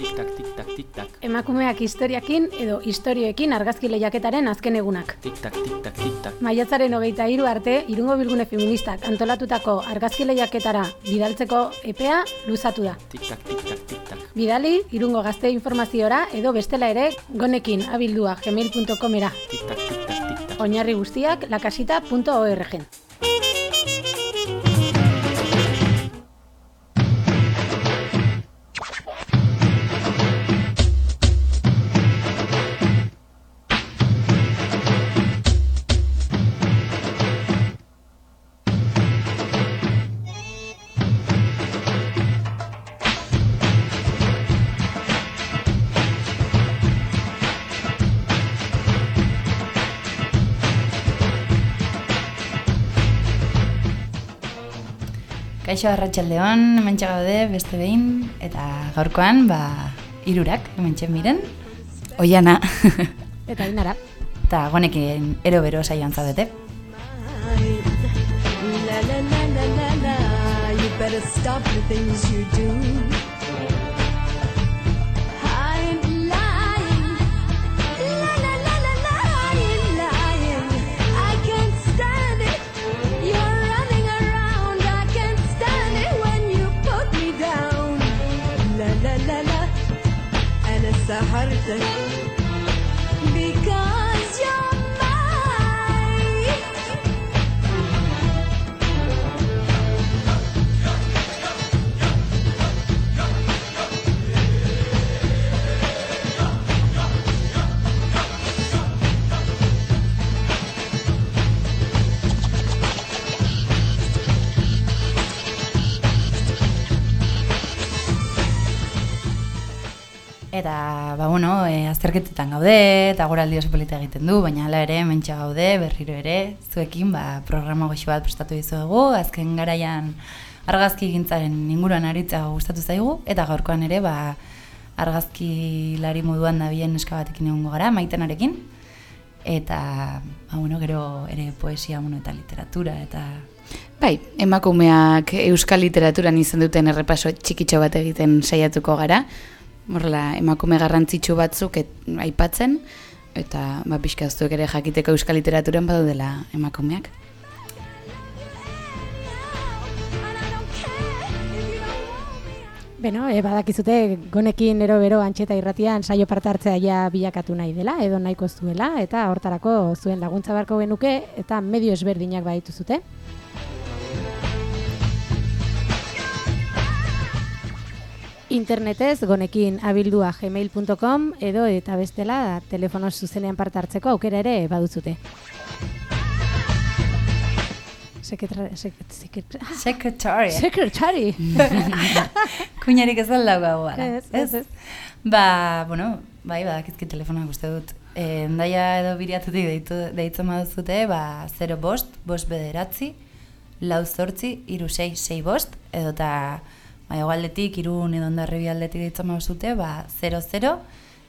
tik-tak, tik-tak, tik-tak. Emakumeak historiakin edo historioekin argazki lehiaketaren azken egunak. Tik-tak, tik-tak, tik-tak. Maiatzaren hogeita hiru arte, irungo bilgune feministak antolatutako argazki lehiaketara bidaltzeko epea luzatu da. Tik-tak, tik-tak, tik-tak. Bidali, irungo gazte informaziora edo bestela ere gonekin abildua gmail.comera. Tik-tak, tik-tak, tik-tak. Oinarri guztiak lakasita.org. Kaixo Arratsaldeon, hementxe gaude beste behin eta gaurkoan ba hirurak hementxe miren. Oiana Eta inara. eta gonekin ero bero saioan zaudete. La la la la la la, you better stop the things you do. Because ba bueno, e, azterketetan gaude eta goraldi oso polita egiten du, baina hala ere hementxe gaude berriro ere zuekin ba programa goxo bat prestatu dizuegu, azken garaian argazki gintzaren inguruan aritza gustatu zaigu eta gaurkoan ere ba argazkilari moduan dabilen neska batekin egongo gara, maitenarekin. Eta, ba, bueno, gero ere poesia, bueno, eta literatura, eta Bai, emakumeak euskal literaturan izan duten errepaso txikitxo bat egiten saiatuko gara. Horrela, emakume garrantzitsu batzuk et, aipatzen, eta ba, pixka zuek ere jakiteko euskal literaturan badaudela emakumeak. Beno, e, badakizute gonekin ero bero antxeta irratian saio parte hartzea ja bilakatu nahi dela, edo nahiko zuela, eta hortarako zuen laguntza beharko genuke, eta medio ezberdinak baditu zute. Internetez gonekin abildua gmail.com edo eta bestela telefono zuzenean parte hartzeko aukera ere sekretra, ah, Secretary. Secretary. Kuinarik ez da lau Ez, ez, ez. Ba, bueno, bai, badakizki telefonak uste dut. E, ndaia edo biriatutik deitu, deitzen baduzute, ba, 0 bost, bost bederatzi, lau zortzi, iru sei, sei bost, edo eta ba, egualdetik, irun edo ondarribi aldetik deitzen baduzute, ba, 00,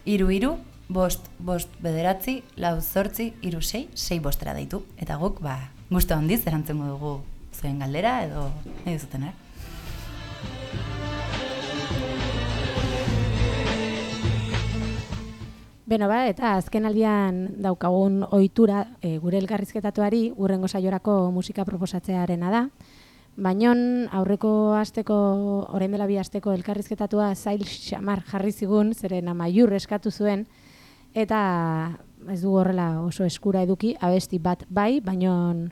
iru iru, bost, bost bederatzi, lau zortzi, iru sei, sei bostera deitu. Eta guk, ba, gustu handiz erantzungo dugu zuen galdera edo nahi duzuten, eh? Beno ba, eta azken aldian daukagun ohitura e, gure elkarrizketatuari urrengo saiorako musika proposatzearena da. Bainon aurreko asteko, orain dela bi asteko elkarrizketatua zail xamar jarri zigun, zeren amaiur eskatu zuen, eta ez du horrela oso eskura eduki, abesti bat bai, bainon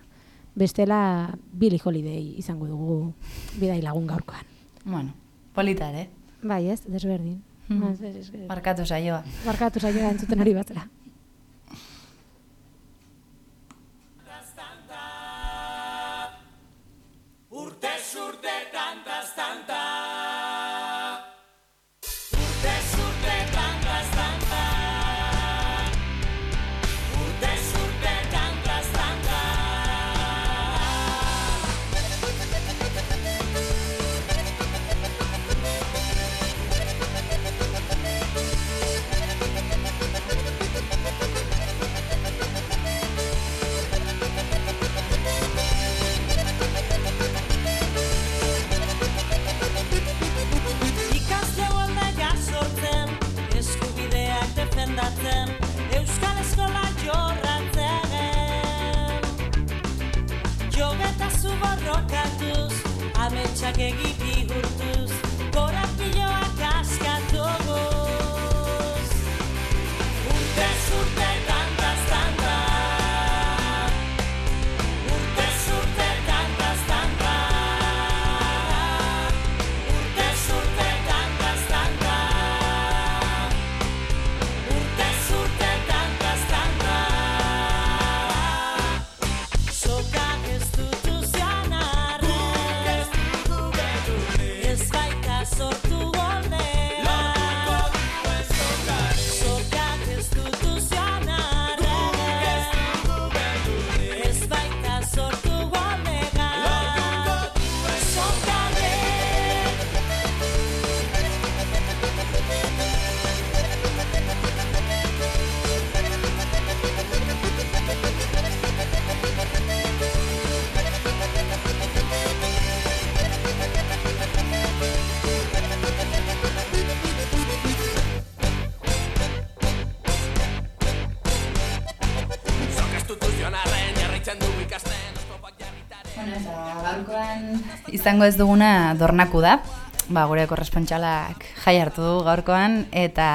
bestela Billy Holiday izango dugu bidai lagun gaurkoan. Bueno, polita ere. Bai ez, desberdin. Ez, ez, Markatu saioa. Barkatu zaila entzuten hori batera. Santa. can't keep izango ez duguna dornaku da. Ba, gure korrespantxalak jai hartu du gaurkoan eta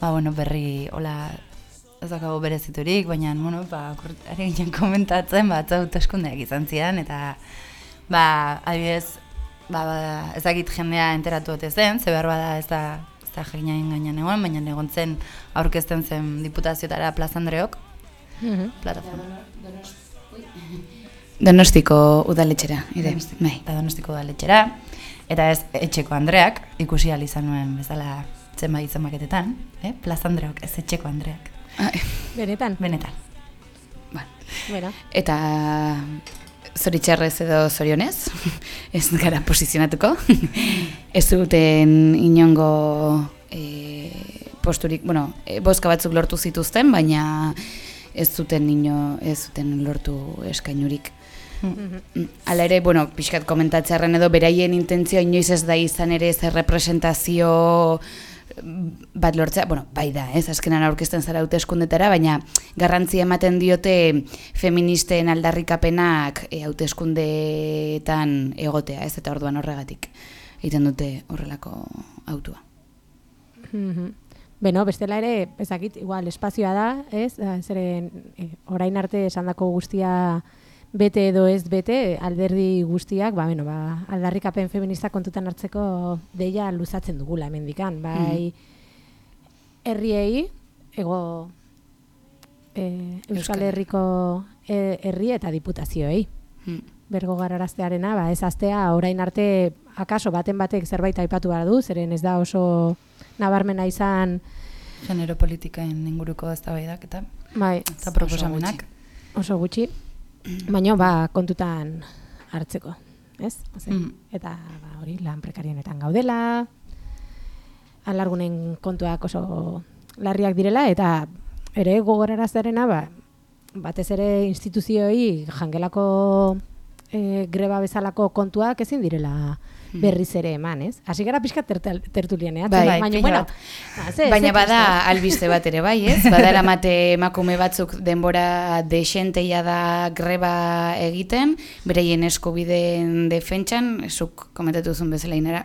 ba, bueno, berri hola ez dakago bereziturik, baina bueno, ba, kur- ari ginen komentatzen ba, atza hauteskundeak izan zian eta ba, adibidez ba, ba, ez dakit jendea enteratu ote zen, ze behar bada ez da ez da jakinain gainean egon, baina egon zen aurkezten zen diputazioetara Plaza Andreok, Mhm. plataforma. Donostiko udaletxera, ere. Donostiko, Bai. eta donostiko udaletxera. Eta ez etxeko Andreak, ikusi ahal izan nuen bezala zenbait zenbaketetan, eh? Plaza Andreok, ez etxeko Andreak. Ah, Benetan, Benetan. ba. bueno. Eta zoritxarrez edo zorionez, ez gara posizionatuko. ez duten inongo e, posturik, bueno, e, boska batzuk lortu zituzten, baina ez zuten ino, ez zuten lortu eskainurik. Mm, Hala ere, bueno, pixkat komentatzearen edo beraien intentzioa inoiz ez da izan ere zer representazio mm, bat lortzea, bueno, bai da, ez, azkenan aurkezten zara hauteskundetara, baina garrantzi ematen diote feministen aldarrikapenak e, hauteskundeetan egotea, ez, eta orduan horregatik egiten dute horrelako autua. Mhm. Beno, bestela ere, ezakit, igual, espazioa da, ez? Zeren, e, orain arte esandako guztia bete edo ez bete, alderdi guztiak, ba, bueno, ba, aldarrikapen feminista kontutan hartzeko deia luzatzen dugula hemendikan, bai, herriei, ego e, Euskal Herriko e, herri eta diputazioei. Mm. bergo gararaztearena, ba, ez astea orain arte akaso baten batek zerbait aipatu behar du, zeren ez da oso nabarmena izan, Genero politikaen inguruko eztabaidak eta bai, eta proposamenak. oso gutxi, baina ba, kontutan hartzeko, ez? Oze, Mm. Eta ba, hori lan prekarienetan gaudela, alargunen kontuak oso larriak direla, eta ere gogorarazarena, ba, batez ere instituzioei jangelako e, greba bezalako kontuak ezin direla berriz ere eman, ez? Hasi gara pixka tertal- tertulianeatzen, Bai, baina, bueno, ah, ze- Baina bada albiste bat ere bai, ez? Badara mate emakume batzuk denbora desenteia da greba egiten, bereien eskubideen defentsan, zuk komentatu zuen bezala inara,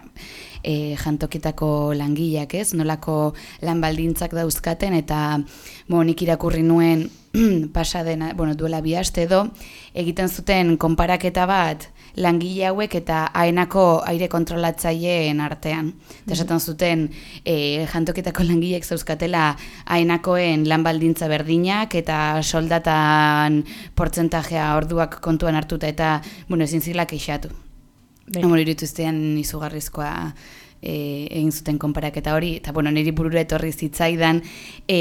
e, jantokitako langileak, ez? Nolako lan baldintzak dauzkaten eta bo, nik irakurri nuen pasa dena, bueno, duela bi aste edo, egiten zuten konparaketa bat langile hauek eta haenako aire kontrolatzaileen artean. Eta esaten zuten e, jantoketako langileek zauzkatela haenakoen lan baldintza berdinak eta soldatan portzentajea orduak kontuan hartuta eta, bueno, ezin zila keixatu. Bai. Amor irutuztean izugarrizkoa e, egin zuten konparaketa hori, eta bueno, niri burura etorri zitzaidan e,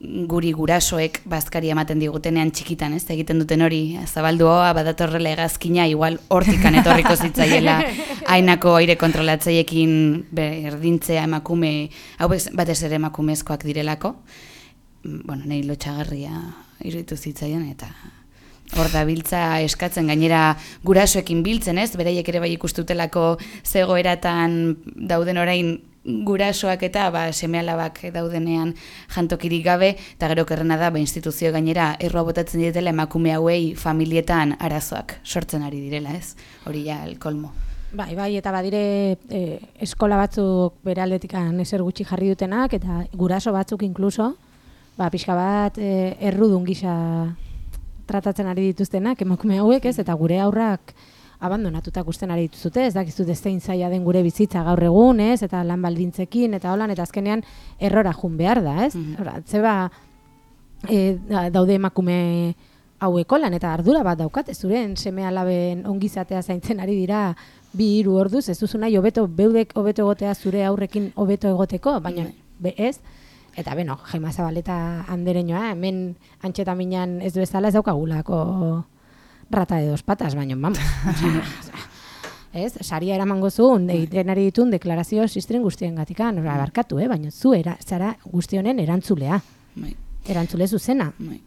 guri gurasoek bazkari ematen digutenean txikitan, ez? Egiten duten hori, zabaldu hoa, badatorrela egazkina, igual hortikan etorriko zitzaiela hainako aire kontrolatzaiekin berdintzea emakume, hau batez ere emakumezkoak direlako, bueno, nahi lotxagarria iruditu zitzaion, eta hor da biltza eskatzen gainera gurasoekin biltzen, ez? Beraiek ere bai ikustutelako zegoeratan dauden orain gurasoak eta ba, semealabak daudenean jantokirik gabe, eta gero kerrena da, ba, instituzio gainera erroa botatzen dietela emakume hauei familietan arazoak sortzen ari direla, ez? Hori ja, el kolmo. Bai, bai, eta badire e, eskola batzuk bere aldetikan eser gutxi jarri dutenak, eta guraso batzuk inkluso, ba, pixka bat e, errudun gisa tratatzen ari dituztenak, emakume hauek ez, eta gure aurrak abandonatuta gusten ari dituzute, ez dakizu zein zaila den gure bizitza gaur egun, ez, eta lan baldintzekin, eta holan, eta azkenean errora jun behar da, ez? Mhm. Ora, zeba e, da- daude emakume haueko lan, eta ardura bat daukate, zuren seme alaben ongizatea zaintzen ari dira bi hiru orduz, ez duzu nahi hobeto beudek hobeto egotea zure aurrekin hobeto egoteko, baina be, ez, Eta beno, Jaima Zabaleta andereñoa, hemen antxetaminan ez du bezala ez daukagulako rata de dos patas, baina mama. ez, saria eramango zuen, egiten ari ditun deklarazio sistren guztien gatikan, ora, barkatu, eh? baina zu era, zara guzti honen erantzulea, Bai, erantzule zuzena. bai.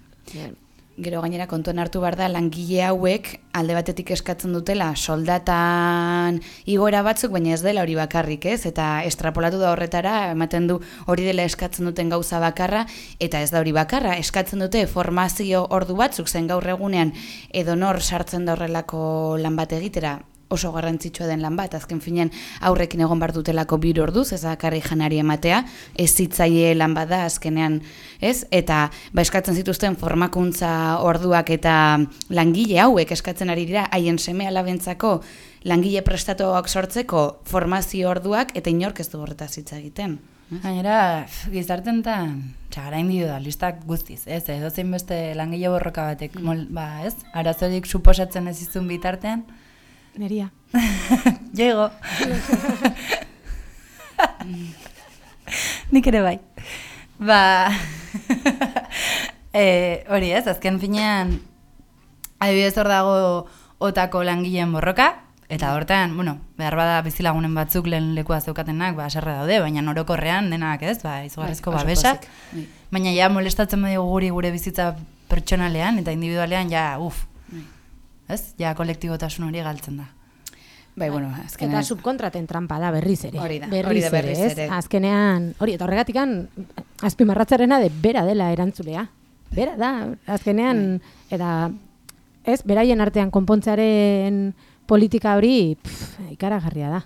Gero gainera kontuan hartu behar da langile hauek alde batetik eskatzen dutela soldatan igora batzuk, baina ez dela hori bakarrik, ez? Eta estrapolatu da horretara, ematen du hori dela eskatzen duten gauza bakarra, eta ez da hori bakarra, eskatzen dute formazio ordu batzuk zen gaur egunean edonor sartzen da horrelako lan bat egitera, oso garrantzitsua den lan bat, azken finean aurrekin egon bar dutelako bir orduz, ez bakarri janari ematea, ez zitzaie lan bat da azkenean, ez? Eta ba eskatzen zituzten formakuntza orduak eta langile hauek eskatzen ari dira haien seme alabentzako langile prestatuak sortzeko formazio orduak eta inork ez du horretaz hitz egiten. Gainera, gizarten eta txagara individualistak guztiz, ez? Edo zein beste langile borroka batek, mol, ba, ez? Arazorik suposatzen ez izun bitartean, Neria. joigo. Nik ere bai. Ba, e, hori ez, azken finean, adibidez hor dago otako langileen borroka, eta hortan, bueno, behar bada bizilagunen batzuk lehen lekua zeukatenak, ba, serra daude, baina orokorrean denak, ez, ba, izugarrizko Bai, babesak. pozik, bai. Baina ja molestatzen badigu guri gure bizitza pertsonalean eta individualean ja, uf. Ez? Ja kolektibotasun hori galtzen da. Bai, bueno, azkenean... Eta subkontraten trampa da berriz ere. Hori da, berriz, hori da berriz ere, ez? Azkenean, hori, eta horregatikan azpimarratzarena de bera dela erantzulea. Bera da, azkenean, Bai. eta ez, beraien artean konpontzearen politika hori pff, ikaragarria da.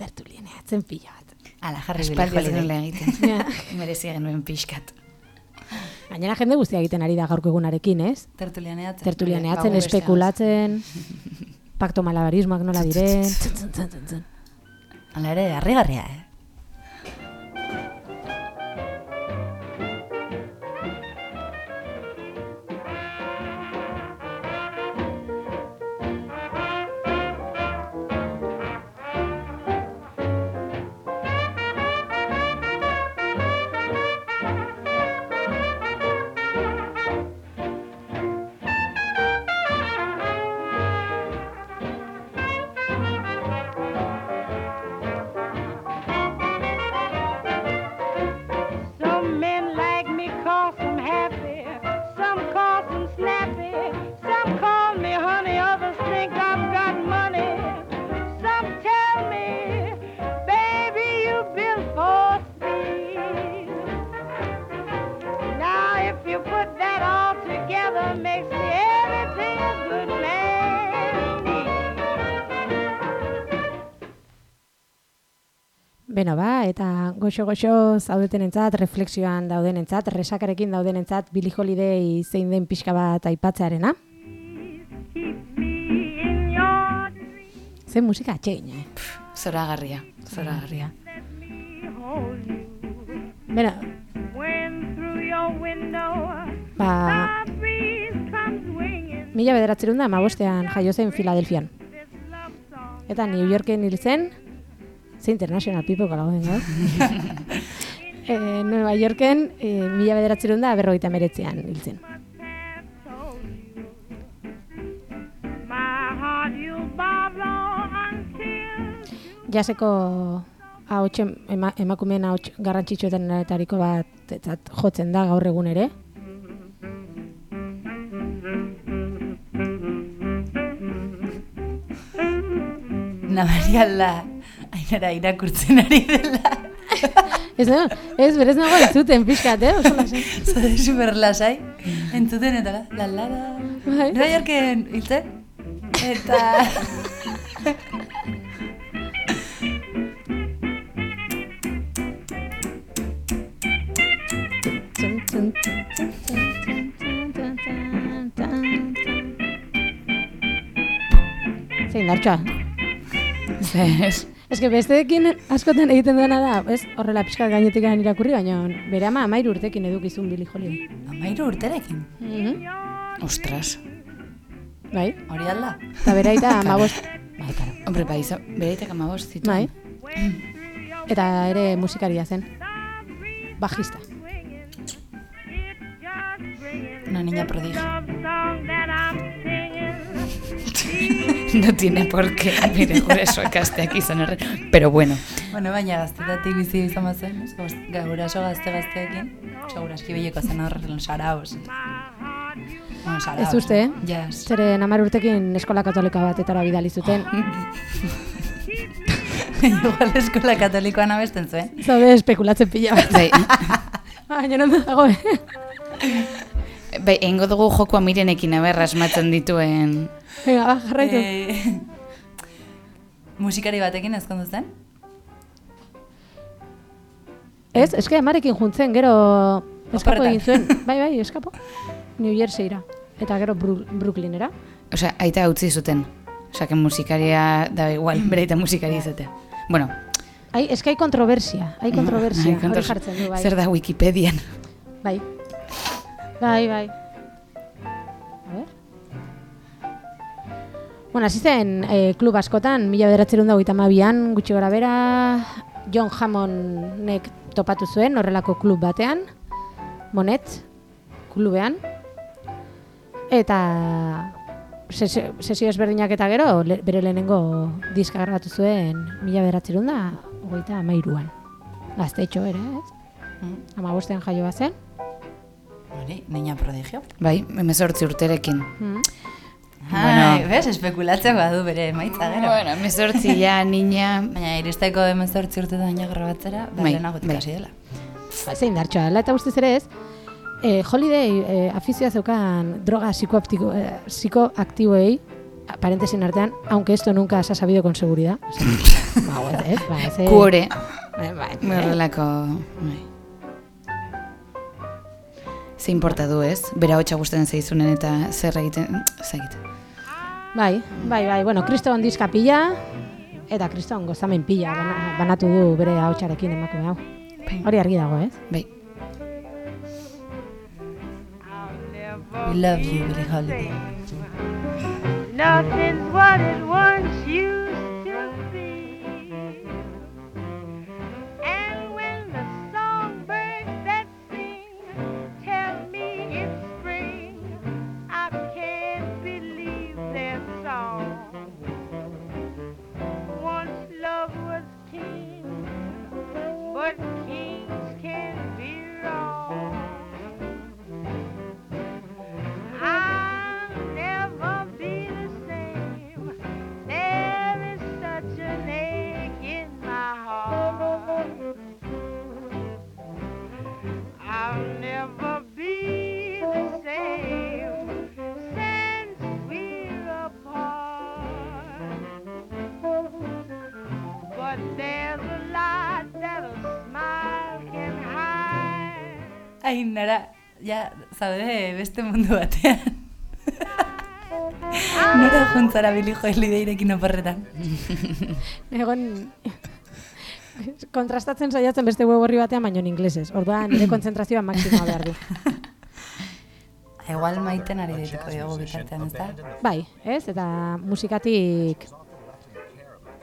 Tertulieneatzen pila bat. Ala, jarri genuen egiten. Ja. Merezi genuen pixkat. Gainera jende guztia egiten ari da gaurko egunarekin, ez? Tertulianeatzen. Tertulianeatzen, Ba, espekulatzen, pakto malabarismoak nola diren. Hala ere, harrigarria, eh? Goxo-goxo zaudetenentzat, refleksioan daudenentzat, resakarekin daudenentzat, Billie Holiday zein den pixka bat aipatzearena. Zen musika atxegin, eh? Beno, When through your window ba, mila bederatzerun da, mabostean jaio zen Filadelfian. Eta New Yorken hil zen, ze international people galauden, gaur. e, Nueva Yorken, e, mila bederatzerun da, berrogeita meretzean hil zen. Must have told you. My heart you'll borrow until Jaseko ahotsen ema, emakumeen ahots garrantzitsuetariko bat etzat jotzen da gaur egun ere. Nabariala ainara irakurtzen ari dela. ez da, ez, berez nago entzuten, pixkat, eh? Oso lasai. super lasai. Entzuten eta la, la, la, la. Bai. bai Nera jorken, hilte? Eta... Zein, nartxa? Zer, Que besteekin askotan egiten duena da, ez? Horrela pixkat gainetik gain irakurri, baina bere ama amairu urtekin edukizun Billy Holiday. Amairu urterekin. Mhm. ostras. Bai, Hori alda. eta bere aita amabost. Bai, karo. Hombre, bai, zo- bereitek amabost zitu. Bai. Eta ere musikaria zen. Bajista. Una niña prodigio. No tiene por qué, mire, guraso ikasteak izan erre. Pero bueno, Bueno, baina gaztetatik bizi izan bazen, ez? Goz- ga- guraso gazte gazteekin, seguraski bileko zen horren saraos. Bueno, saraos. Ez uste, eh? Jas. Zeren amar urtekin eskola katolika batetara bidali zuten. Igual eskola katolikoan abesten zuen. Zaude espekulatzen pila bat. bai, Baina non dago, eh? bai, eingo dugu joko mirenekin aber asmatzen dituen... Venga, ba, jarraitu. Eh, musikari batekin ezkondu zen? Ez, eske amarekin juntzen, gero eskapo egin zuen. Bai, bai, eskapo. New Jerseyra. Eta gero Bru Brooklynera. Osea, aita utzi zuten. Osea, que musikaria da igual, bereita musikari izatea. Bueno, Ai, eske hai kontroversia, hai kontroversia, ai, hori jartzen du, bai. Zer da Wikipedian? Bai. Bai, bai. Bueno, hasi zen eh, klub askotan, mila bederatzerun dago an gutxi gora bera, John Hammonnek topatu zuen horrelako klub batean, Monet, klubean, eta sesio, ezberdinak eta gero, le, bere lehenengo diska grabatu zuen mila bederatzerun da, hogeita amairuan. Gaztetxo ere, ez? Mm. Amabostean jaio bazen. Hori, niña prodigio. Bai, emezortzi urterekin. Mm. Ai, bez, espekulatzen badu bere emaitza gero. Bueno, emezortzi ja, niña... Baina iristeko emezortzi urtetan ja grabatzera, Bai, bai, lehenagotik bai. hasi dela. Ba, zein dartxoa, dela eta ustez ere ez, eh, Holiday eh, afizioa zeukan droga psicoactivo, eh, psicoaktiboei, parentesin artean, aunque esto nunca se ha sabido con seguridad. Ba, ez, ez, ba, ez, eh, Kuore, bai, bai, horrelako... Bai. Ze importa du ez? Bera hotxa gustatzen zaizunen eta zer egiten... Zer egiten. Bai, bai, bai, bueno, kriston diska pila, eta kriston gozamen pila, bana, banatu du bere ahotsarekin emakume hau. Hori argi dago, ez? Bai. We love you, Billie Holiday. Nothing's what it once used nara, ja, zaude beste mundu batean. Nora juntzara Billie Holidayrekin oporretan. Egon kontrastatzen saiatzen beste web horri batean, baino in inglesez. Orduan, nire kontzentrazioa maksimoa behar du. Igual maiten ari dituko diogu bitartean, ez da? Bai, ez? Eta musikatik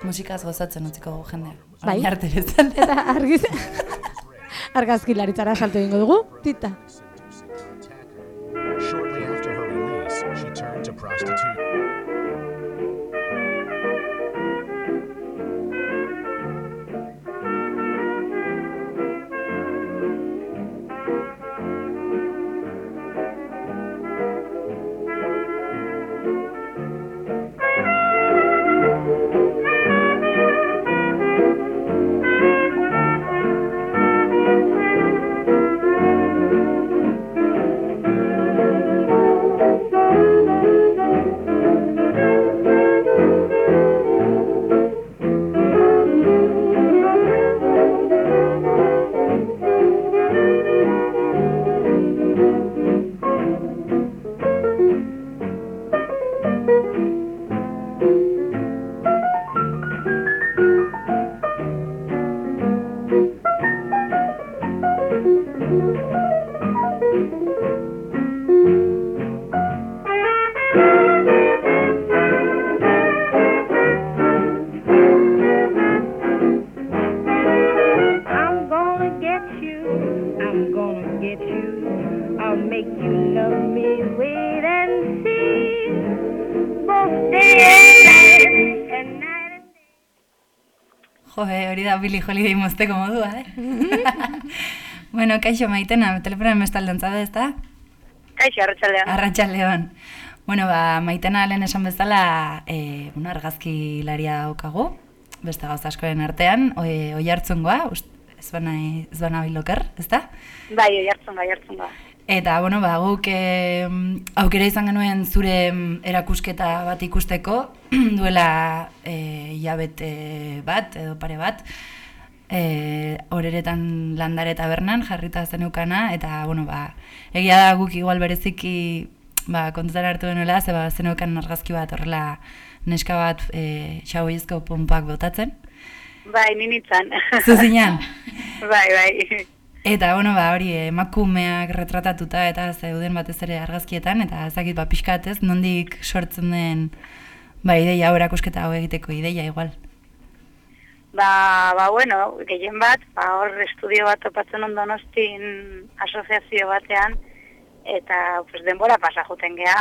Musikaz gozatzen utziko jendea. Bai. Arte bezala. Eta argiz... Argazkilaritzara salto egingo dugu, tita. Billy Holiday mozteko modua, eh? bueno, kaixo maitena, telefonan bestaldean zade, ez da? Kaixo, arratsaldean. Arratxaldeon. Bueno, ba, maitena lehen esan bezala, e, bueno, argazki laria daukagu, beste gauza askoren artean, oi, oi hartzungoa, ez bana, ez bana biloker, ez da? Bai, oi hartzun gai hartzun ga. Eta, bueno, ba, guk e, aukera izan genuen zure erakusketa bat ikusteko, duela e, hilabete bat, edo pare bat, e, horeretan landare tabernan jarrita zenukana, eta, bueno, ba, egia da guk igual bereziki ba, kontutan hartu genuela, ze ba, zeneukan argazki bat horrela neska bat e, xaboizko pompak botatzen. Bai, ninitzan. Zuzinean. bai, bai. Eta, bueno, ba, hori, emakumeak retratatuta eta zeuden batez ere argazkietan, eta ezakit, ba, pixkat ez, nondik sortzen den, ba, ideia, hau erakusketa hau egiteko ideia, igual. Ba, ba, bueno, gehien bat, ba, hor estudio bat topatzen ondo nostin asoziazio batean, eta pues, denbora pasa juten gea,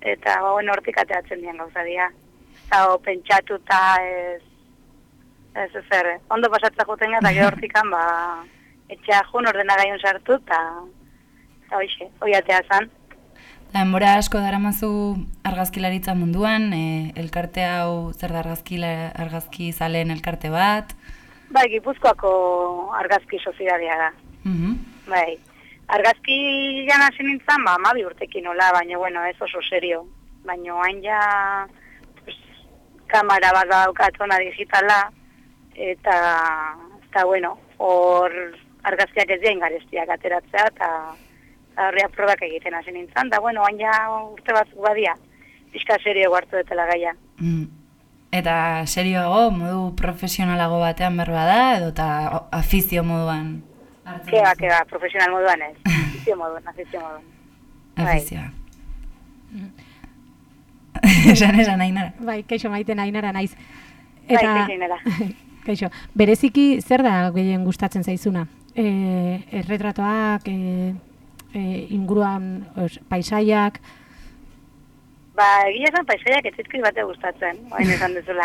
eta, ba, bueno, hortik ateatzen dian gauza dira. O, pentsatuta ez, ez ezer, ondo pasatza juten gea, eta gero hortikan, ba, etxea jun ordenagaiun sartu, eta, eta hoxe, hoi atea zan. Eta denbora asko daramazu argazkilaritza munduan, e, elkarte hau zer da argazkila, argazki zaleen elkarte bat, Bai, Gipuzkoako argazki sozidadia da. mhm, Bai. Argazki jan hasi nintzen, ba, amabi urtekin nola, baina, bueno, ez oso serio. Baina, hain ja, pues, kamara bat daukat ona digitala, eta, eta, bueno, hor argazkiak ez diain garestiak ateratzea, eta eta horria probak egiten hasi nintzen, da, bueno, hain ja urte batzuk badia, pixka serio hartu detela gaia. mm. Eta serioago, modu profesionalago batean berba da, edo eta afizio moduan hartzen Keba, keba, profesional moduan ez, afizio moduan, afizio moduan. bai. Afizioa. esan esan nahi nara. Bai, kaixo maiten ainara naiz. Bai, kaixo, Ainara. kaixo, bereziki zer da gehien gustatzen zaizuna? E, erretratoak, e, e, inguruan os, paisaiak, Ba, egia esan paisaiak ez zizkit bate gustatzen, oain esan duzula.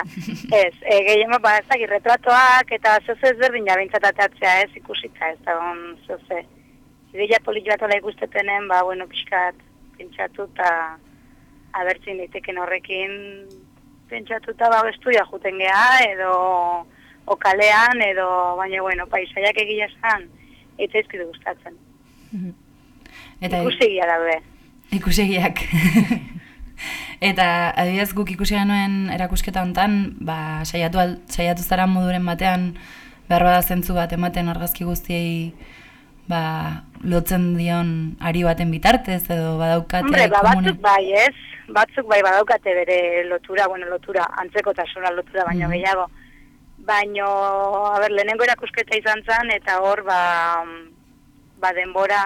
ez, e, gehien bat, ba, ez dakit, retratoak eta zoze ezberdin jabintzat ateatzea ez ikusita, ez da, on, zoze. Ideia polit bat ikustetenen, ba, bueno, pixkat, pentsatu eta abertzin daiteken horrekin pentsatu eta ba, estudia juten geha, edo okalean, edo, baina, bueno, paisaiak egia esan, ez zaizkit gustatzen. Eta Ikusegia daude. ikusegiak. Eta adibidez guk ikusi genuen erakusketa hontan, ba, saiatu, al- saiatu zara moduren batean behar bada zentzu bat ematen argazki guztiei ba, lotzen dion ari baten bitartez edo badaukate Hombre, ba, batzuk bai, ez? Batzuk bai badaukate bere lotura, bueno, lotura, antzekotasuna lotura baino Mhm. gehiago. Baino, a ber, lehenengo erakusketa izan zen, eta hor, ba, ba denbora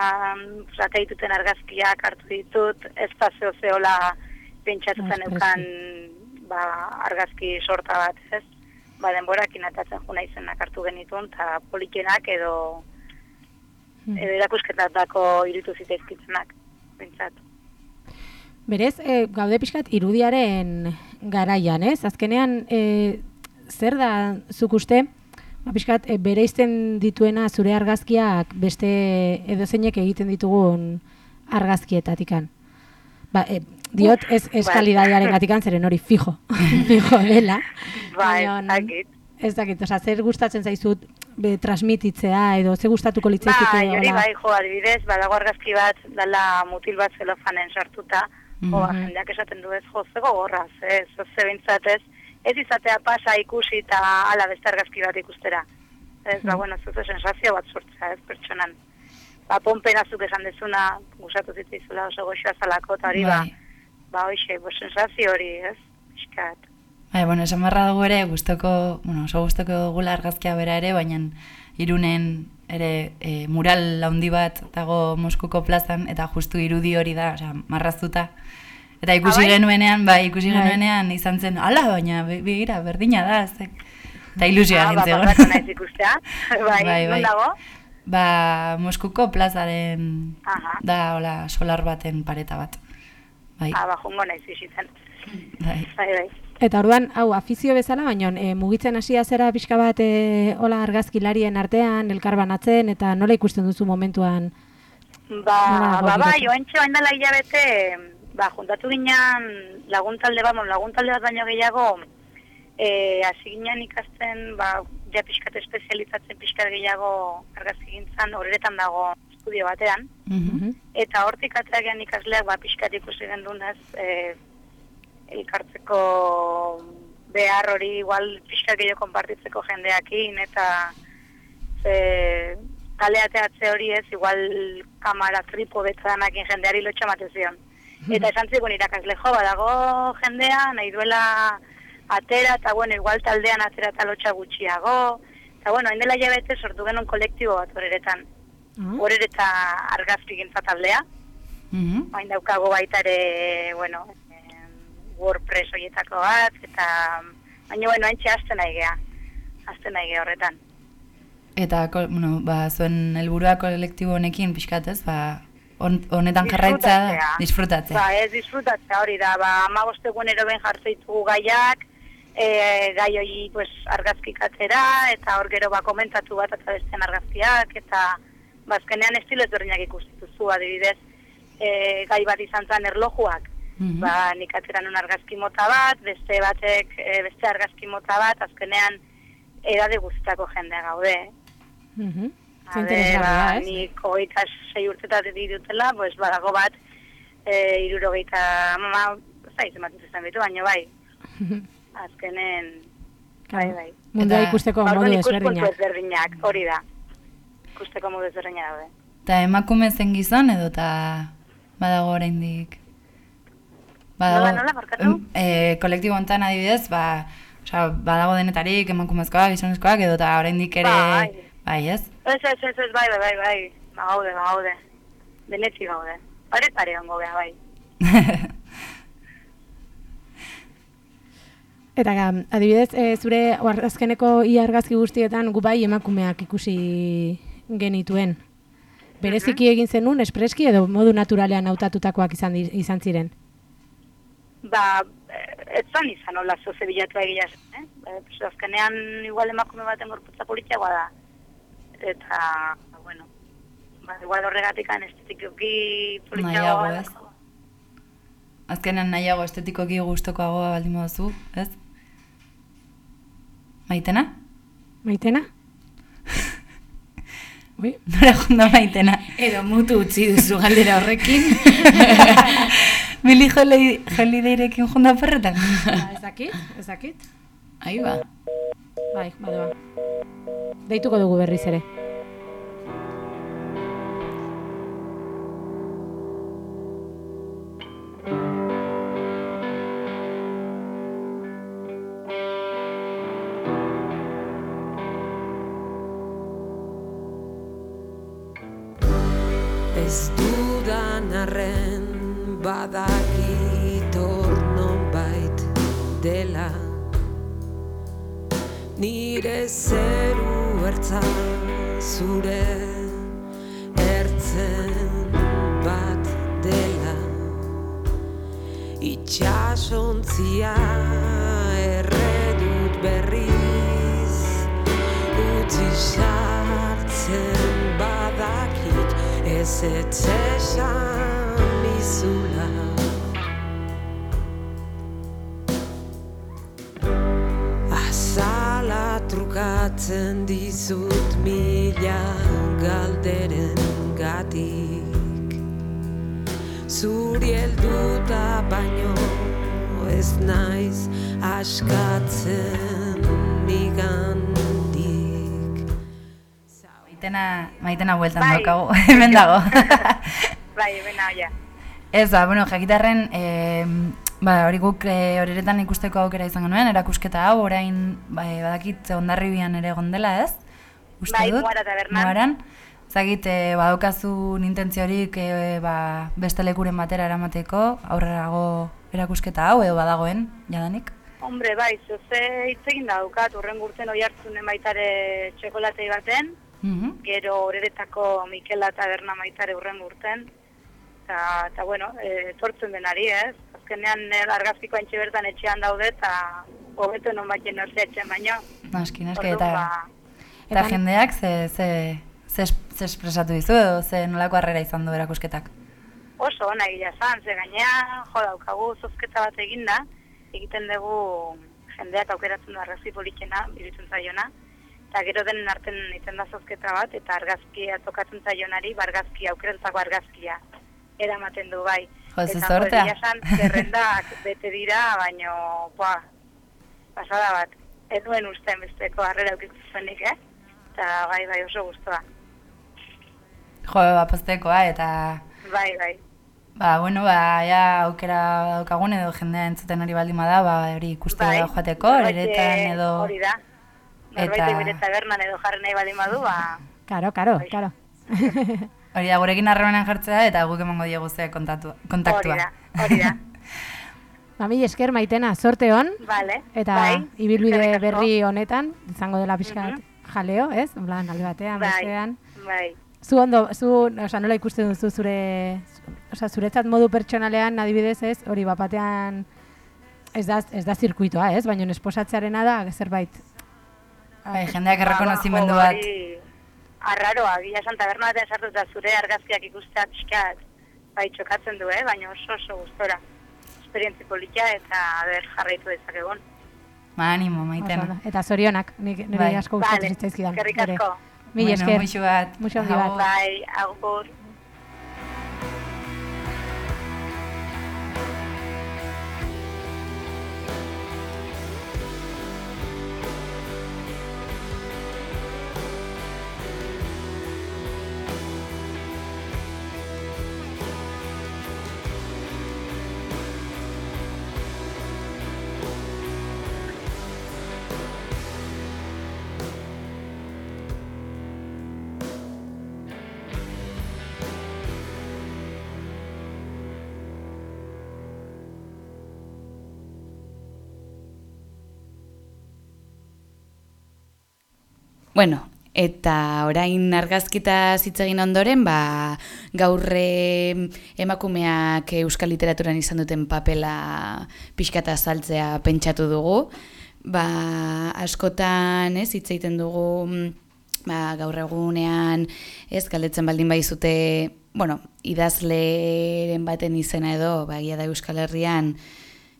zakaituten argazkiak hartu ditut, ez da zeo zeola pentsatu zen Ah, eukan ba, argazki sorta bat, ez? Ba, denborakin atatzen juna izenak hartu genitun, eta polikenak edo, edo erakusketatako irutu zitezkitzenak, pentsatu. Berez, e, gaude pixkat irudiaren garaian, ez? Azkenean, e, zer da zuk uste, ba, pixkat, e, bereizten dituena zure argazkiak beste edozeinek egiten ditugun argazkietatikan? Ba, e, diot, ez, ez bai. kalidadiaren gatikan, zeren hori fijo, fijo dela. Bai, dakit. Ez dakit, oza, zer gustatzen zaizut be, transmititzea edo ze gustatuko litzaizuke Bai, hori hola? bai, jo, adibidez, badago argazki bat, dala mutil bat zelofanen sartuta, jo, ba, Mhm. jendeak esaten du ez, jo, zego gorraz, ez, ze bintzat ez, ez izatea pasa ikusi eta ala beste argazki bat ikustera. Ez, ba, bueno, zuze sensazio bat sortzea, ez, pertsonan. Ba, ponpen azuk esan dezuna, gustatu zitzaizula oso goxoa zalako, eta hori, ba, Bai. ba, hoxe, bo, sensazio hori, ez, pixkat. Bai, bueno, esan barra dugu ere, gustoko, bueno, oso gustoko dugula argazkia bera ere, baina irunen ere e, mural handi bat dago Moskuko plazan, eta justu irudi hori da, osea, marraztuta. Eta ikusi Ah, bai? genuenean, bai, ikusi Bai. genuenean izan zen, ala, baina, be- begira, berdina da, zek. Eta ilusioa Ah, ba, bardako naiz ikustea, bai, Bai, bai. non dago? Ba, Moskuko plazaren, Aha. da, hola, solar baten pareta bat. Bai, Ah, ba, jungo naiz isitzen. bai. Bai, bai. Eta orduan, hau, afizio bezala, baina e, mugitzen hasia zera pixka bat e, hola argazkilarien artean, elkarbanatzen, eta nola ikusten duzu momentuan? Ba, Nola ba, egokituko? oentxe bain dela hilabete, ba, juntatu ginen laguntalde bat, bon, laguntalde bat baino gehiago, e, hasi ginen ikasten, ba, ja pixkat espezializatzen pixkat gehiago argazki gintzan, horretan dago estudio batean, Mhm. eta hortik ateragean ikasleak, ba, pixkat ikusi gendunez, e, elkartzeko behar hori igual pixkat gehiago konpartitzeko jendeakin, eta ze, kale ateatze hori ez, igual kamara tripo betzanakin jendeari lotxa ematen zion. Eta esan zikun irakasle jo, badago jendea, nahi duela atera, eta bueno, igual taldean atera eta lotxa gutxiago. Eta bueno, hain dela jabete sortu genuen kolektibo bat horeretan. Ah. Horereta argazki gintza taldea. Mhm. Hain daukago baita ere, bueno, em, WordPress horietako bat, eta baina bueno, haintxe hasten nahi gea. Hasten nahi gea horretan. Eta, bueno, ba, zuen helburua kolektibo honekin pixkat ez, ba, hon- honetan jarraitza disfrutatzea. Ba, ez disfrutatzea hori da, ba, ama egunero ben jartzeitugu gaiak, e, gai hori pues, argazkikatzera, eta hor gero ba, komentatu bat eta bestean argazkiak, eta bazkenean estilo ezberdinak ikustituzu, adibidez, e, gai bat izan zen erlojuak. Mhm. Ba, nik atera nun argazki mota bat, beste batek e, beste argazki mota bat, azkenean edade guztietako jendea gaude. Mhm. Ze A interesgarria, ba, ez? nik hogeita sei urtetat ditutela, pues badago bat, e, irurogeita, mama, zaiz ematen zizan bitu, baina bai, azkenen, bai, bai. Mundua Eta- ikusteko Ba, modu orduan ikuspuntu ezberdinak. ezberdinak, hori da. Ikusteko modu ezberdinak daude. Eta emakume zen gizon edo eta badago oraindik. Nola, nola, barkatu? em, eh, kolektibo hontan adibidez, ba, osea, badago denetarik emakumezkoak, gizonezkoak edo eta oraindik ere Bai. bai, ez? Ez, ez, ez, ez, bai, bai, bai, bai, ba, gaude, ba, gaude. Denetzi gaude. Pare, pare ongo beha, bai. Eta adibidez, e, zure azkeneko ia argazki guztietan gu bai emakumeak ikusi genituen. Bereziki egin zenun, espreski edo modu naturalean hautatutakoak izan, izan ziren. Ba, eh, ez zan izan hola zoze bilatu egia eh? Eh, azkenean igual emakume baten gorputza politiagoa da. Eta, bueno, ba, igual horregatik estetikoki politiagoa Nahiago, ez? Azkenean nahiago estetikoki gustokoagoa baldin baduzu, ez? Maitena? Maitena? Ui, Nora junda maitena. Edo mutu utzi duzu galdera horrekin. Billy Holiday- Holidayrekin junda perretan. ba, ez dakit, ez dakit. Ahi ba. Bai. Deituko dugu berriz ere. Ez dudan arren badakit Nire zeru ertza zure ertzen bat dela. Itxasontzia erredut berriz utzi sartzen badakit ez etxesan izula Trukatzen dizut mila galderen gatik Zuri helduta baino ez naiz askatzen nigandik Maitena, maitena bueltan Bai. daukagu, hemen dago. Bai, bena, ja. Ez ba, bueno, jakitarren, e, ba, hori guk e, horretan ikusteko aukera izan genuen, erakusketa hau, orain, ba, e, badakit ondarribian ere gondela, ez? Uste Bai, dut. Muaran. Zagit, e, badaukazu intentziorik e, ba, beste lekuren batera eramateko, aurrerago erakusketa hau, edo badagoen, jadanik? Hombre, bai, zoze hitz egin daukat, urren gurten oi hartzunen baitare txokolatei baten, Mhm. gero horeretako Mikela taberna baitare urren gurten, eta bueno, e, etortzen denari, ez? Azkenean e, argazkiko antxe bertan etxean daude, eta hobeto non nortzea etxean baino. Noski, noski, Orduan, eta, ba, eta jendeak ze, ze, ze, ze espresatu dizu edo ze nolako harrera izan du erakusketak. oso ona egia zan, ze gainea, jo daukagu zozketa bat eginda, egiten dugu jendeak aukeratzen du argazki politxena, biritzen zaiona, eta gero denen arten egiten da zozketa bat, eta argazkia tokatzen zaionari, bargazki, aukerentzako argazkia eramaten du bai. Jo, ze Eta, zortea. esan, zerrendak bete dira, baino, ba, pasada bat, ez nuen usten besteko harrera aukitzu zuenik, eh? Eta bai, bai, oso guztua. Jo, apostekoa eta... Bai, bai. Ba, bueno, ba, ja aukera daukagun edo jendea entzuten hori baldin bada, ba, hori ikustera Bai, joateko, eretan edo... Hori da. Norbait Eta- bere tabernan edo jarri nahi baldin badu, ba... Karo, karo, Bai. karo. Hori da, gurekin harremanen jartzea eta guk emango diegu ze kontaktua. Hori da, hori da. Ba, mil esker maitena, sorte hon, Vale, eta bai. ibilbide berri honetan, izango dela pixkat jaleo, ez? En plan, alde batean, Bai, bestean. bai. Zu ondo, zu, osea, nola ikusten duzu zure, osea, zuretzat modu pertsonalean adibidez, ez? Hori bapatean ez da ez da zirkuitoa, ez? Baina esposatzearena da zerbait. Bai, jendeak Ba, errekonozimendu ba, bat. hori Arraroa, gila esan taberna batean sartuta zure argazkiak ikustea pixkat, bai, txokatzen du, eh? Baina oso oso gustora. Esperientzi polita eta ber jarraitu dezakegun. Ba, animo, Oso maitena. ondo. Eta zorionak, nik nire Bai. asko gustatu Vale, zitzaizkidan. eskerrik ere. asko. Mil Bueno, esker. muixu bat. Handi bat. Bai, agur. Bueno, eta orain argazkita hitz egin ondoren, ba, gaur em, emakumeak euskal literaturan izan duten papela pixkata saltzea pentsatu dugu. Ba, askotan, ez, hitz egiten dugu mm, ba, gaur egunean, ez, galdetzen baldin baizute, bueno, idazleren baten izena edo, ba, da Euskal Herrian,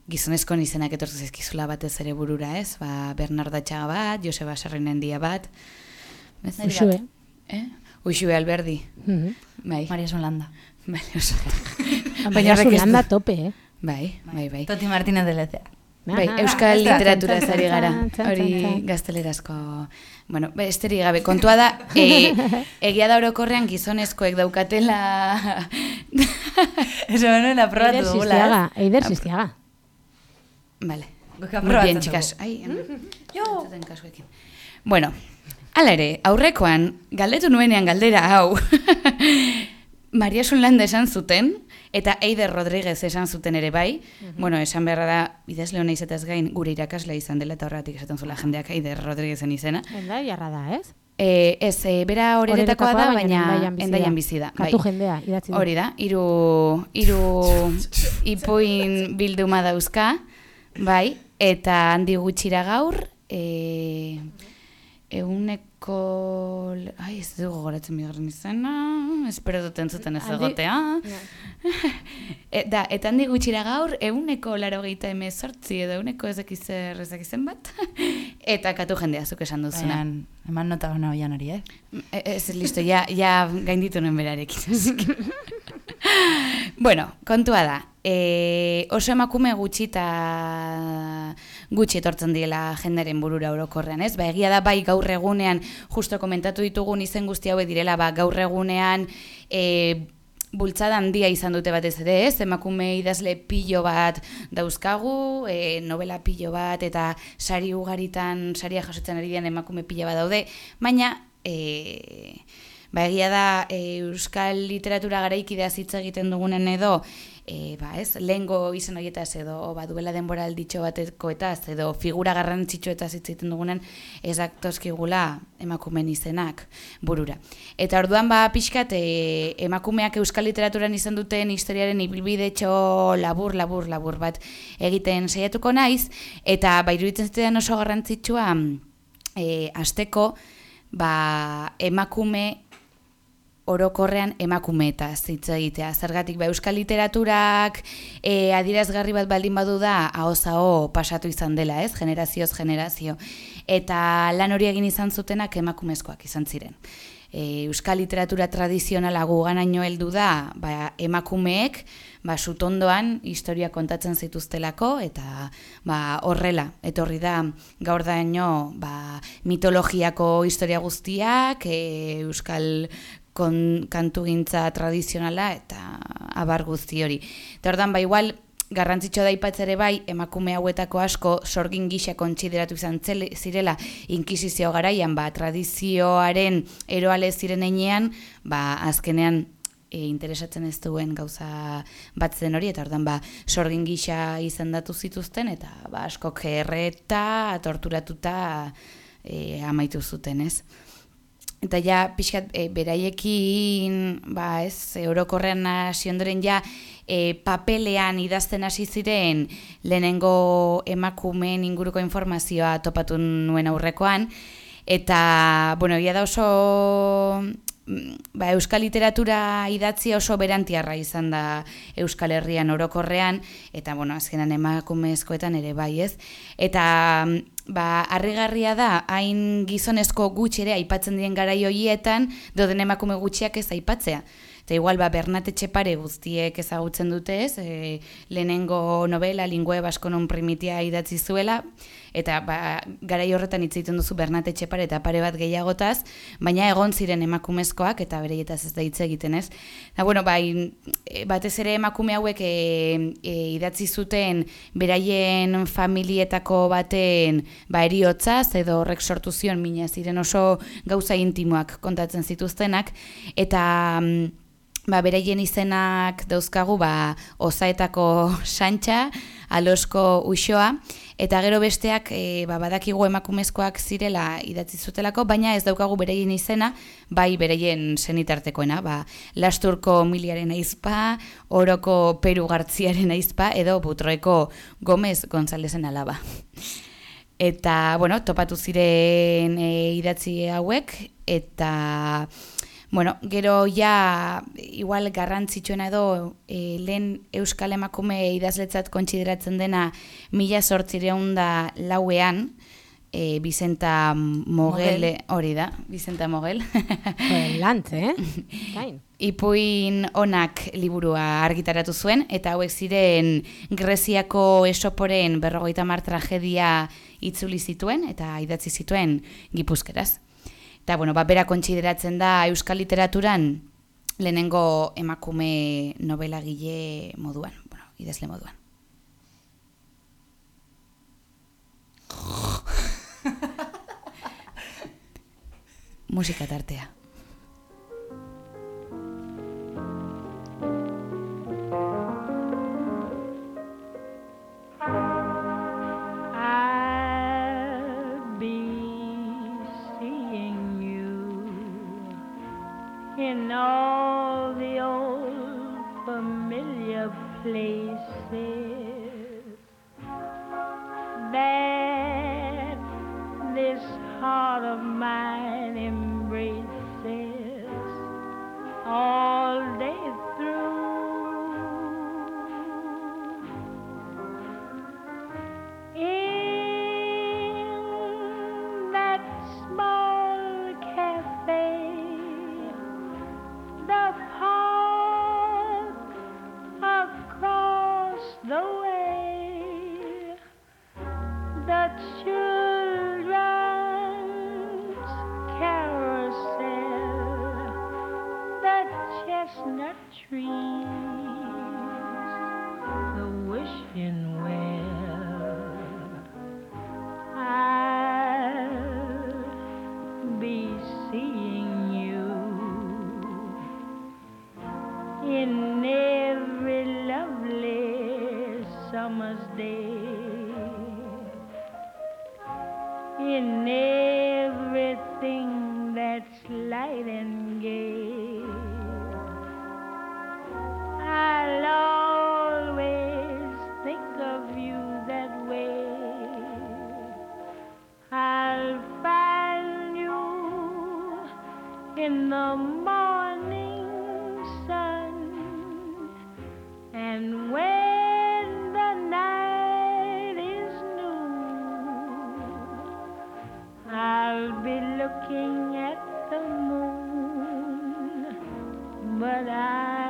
gizonezkoen izenak etortzen zaizkizula batez ere burura, ez? Ba, Bernarda Txaga bat, Joseba Sarrenendia bat. Ez? Uxue. Eh? Uxue Alberdi. Mhm. Bai. Maria Solanda. Bai, oso. Horrek ez Zulanda du- tope, eh? Bai, bai, bai. Toti Martínez de Lecea. Bai, Aha. euskal Txan, literatura txan, ari gara. Hori gaztelerazko... Bueno, besterik gabe, kontua da, e, egia da orokorrean gizonezkoek daukatela... Eso bueno, la probatu Eider dugula, Sistiaga, ez? Eider Sistiaga. Aprobatzen bien, chicas. Ai, jo. kasuekin. Bueno, hala ere, aurrekoan, galdetu nuenean galdera hau, Maria Zulanda esan zuten, eta Eider Rodríguez esan zuten ere bai, bueno, esan beharra da, idazle hona izetaz gain, gure irakaslea izan dela, eta horregatik esaten zula jendeak Eider Rodríguezen izena. Enda jarra da, ez? E, ez, e, bera horretakoa da, baina endaian bizi da. Katu jendea, idatzi. Hori da, hiru hiru ipuin bilduma dauzka, bai, eta handi gutxira gaur, e, euneko, ai, ez dugu gogoratzen bigarren izena, espero dut entzuten ez egotea. E, da, eta handi gutxira gaur, euneko laro gehieta emezortzi edo euneko ezakizer ezakizen bat, eta katu jendea zuk esan duzuna. Baina, eman nota hona oian hori, eh? E- Ez, listo, ja, ja gainditu nuen berarekin. bueno, kontua da. E, oso emakume gutxi eta gutxi etortzen diela jendaren burura orokorrean, ez? Ba, egia da bai gaur egunean, justo komentatu ditugun izen guzti hauek direla, ba, gaur egunean e, bultzada handia izan dute batez ere, ez? Emakume idazle pilo bat dauzkagu, e, novela pilo bat, eta sari ugaritan, saria jasotzen ari diren emakume pilo bat daude, baina e, ba egia da e, euskal literatura garaikidea hitz egiten dugunen edo e, ba, ez, lehengo izen horietaz edo ba, duela denbora alditxo batekoetaz edo figura garrantzitsuetaz hitz egiten dugunen ezaktozkigula emakumen izenak burura. Eta orduan ba pixkat e, emakumeak euskal literaturan izan duten historiaren ibilbidetxo labur, labur, labur bat egiten saiatuko naiz, eta ba iruditzen zitzen oso garrantzitsua e, asteko ba, emakume orokorrean emakumeetaz hitz egitea. Zergatik ba euskal literaturak e, adierazgarri bat baldin badu da ahoz aho pasatu izan dela, ez? Generazioz generazio. Eta lan hori egin izan zutenak emakumezkoak izan ziren. E, euskal literatura tradizionala guganaino heldu da, ba, emakumeek ba sutondoan historia kontatzen zituztelako eta ba, horrela etorri da gaur daino ba, mitologiako historia guztiak, e, euskal kon, kantugintza tradizionala eta abar guzti hori. Eta ordan ba igual garrantzitsua da ere bai emakume hauetako asko sorgin gisa kontsideratu izan zele- zirela inkisizio garaian ba tradizioaren eroale ziren heinean ba azkenean e, interesatzen ez duen gauza bat zen hori, eta ordan ba, sorgin gisa izendatu zituzten, eta ba, askok erreta, torturatuta e, amaitu zuten, ez? Eta ja, pixkat, e, beraiekin, ba, ez, orokorrean hasi ondoren ja, e, papelean idazten hasi ziren lehenengo emakumeen inguruko informazioa topatu nuen aurrekoan, eta, bueno, ia da oso mm, ba, euskal literatura idatzi oso berantiarra izan da Euskal Herrian orokorrean, eta, bueno, azkenan emakumezkoetan ere bai ez. Eta, mm, ba, harrigarria da, hain gizonezko gutxi ere aipatzen dien garai horietan, doden emakume gutxiak ez aipatzea. Eta igual, ba, Bernat Etxepare guztiek ezagutzen dute ez, e, lehenengo novela, lingue basko non primitia idatzi zuela, eta ba, garai horretan hitz egiten duzu Bernat Etxepare eta pare bat gehiagotaz, baina egon ziren emakumezkoak eta bereietaz ez da hitz egiten ez. Da, bueno, bai, batez ere emakume hauek e, e, idatzi zuten beraien familietako baten ba, eriotzaz edo horrek sortu zion mina ziren oso gauza intimoak kontatzen zituztenak, eta mm, ba, beraien izenak dauzkagu ba, osaetako santxa, alosko uxoa, eta gero besteak e, ba, badakigu emakumezkoak zirela idatzi zutelako, baina ez daukagu beraien izena, bai beraien senitartekoena, ba, lasturko miliaren aizpa, oroko peru gartziaren aizpa, edo butroeko Gomez Gonzalezen alaba. Eta, bueno, topatu ziren e, idatzi hauek, eta... Bueno, gero ja, igual garrantzitsuena edo, e, lehen Euskal Emakume idazletzat kontsideratzen dena mila sortzireun da lauean, e, Bizenta Mogel, Mogel. hori da, Bizenta Mogel. Lantz, eh? Gain. Ipuin onak liburua argitaratu zuen, eta hauek ziren Greziako esoporen berrogeita mar tragedia itzuli zituen, eta idatzi zituen gipuzkeraz. Eta, bueno, ba, bera kontsideratzen da euskal literaturan lehenengo emakume novelagile moduan, bueno, idazle moduan. Musika tartea. All the old familiar places but I'll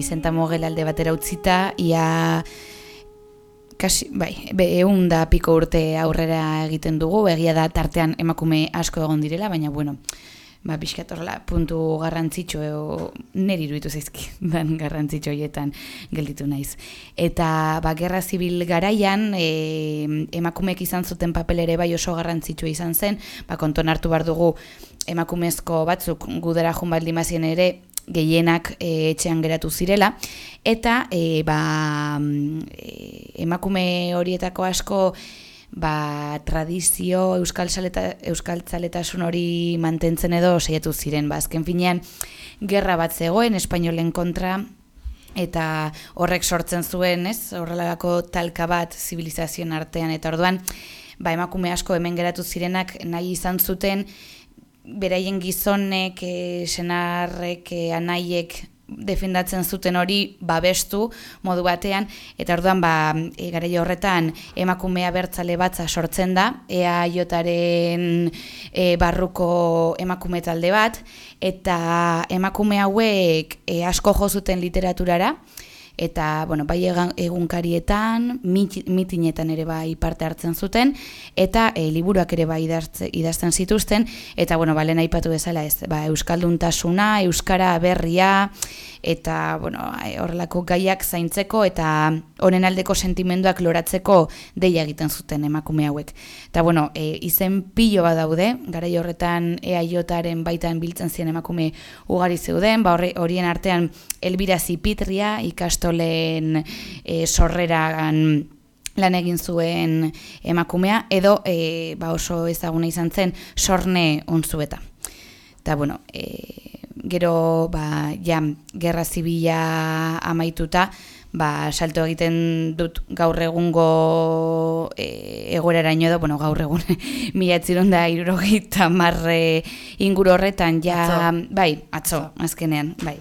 Bizenta Mogel alde batera utzita, ia kasi, bai, be, egun da piko urte aurrera egiten dugu, egia da tartean emakume asko egon direla, baina bueno, ba, pixkat horrela puntu garrantzitsu eo, neri iruditu zaizki dan garrantzitsu hoietan gelditu naiz. Eta ba, gerra zibil garaian e, emakumeek izan zuten papel ere bai oso garrantzitsua izan zen, ba, konton hartu behar dugu emakumezko batzuk gudera jun baldin bazien ere gehienak e, etxean geratu zirela eta e, ba, mm, e, emakume horietako asko ba, tradizio euskal, saleta, euskal zaletasun hori mantentzen edo saiatu ziren. Ba, azken finean, gerra bat zegoen espainolen kontra, eta horrek sortzen zuen, ez? Horrelako talka bat zibilizazioen artean eta orduan, ba emakume asko hemen geratu zirenak nahi izan zuten beraien gizonek, e, senarrek, e, anaiek defendatzen zuten hori babestu modu batean. Eta orduan ba e, garaio horretan emakumea bertzale batza sortzen da EAJaren e, barruko emakume talde bat. Eta emakume hauek e, asko jo zuten literaturara eta bueno, bai egunkarietan, mit- mitinetan ere bai parte hartzen zuten, eta e, liburuak ere bai idazten zituzten, eta bueno, balen aipatu bezala ez, ba, Euskalduntasuna, Euskara berria, eta bueno, horrelako gaiak zaintzeko, eta honen aldeko sentimenduak loratzeko deia egiten zuten emakume hauek. Eta bueno, e, izen pilo bat daude, garai horretan EAJaren baitan biltzen ziren emakume ugari zeuden, ba horien artean Elbira Zipitria ikastolen e, sorreragan lan egin zuen emakumea, edo e, ba oso ezaguna izan zen sorne onzueta. Eta bueno, e, gero ba, ja, gerra zibila amaituta, ba, salto egiten dut gaur egungo e, egoeraraino edo, bueno, gaur egun mila etzirun da irurogeita marre inguru horretan, ja, Atzo. bai, atzo, azkenean, bai.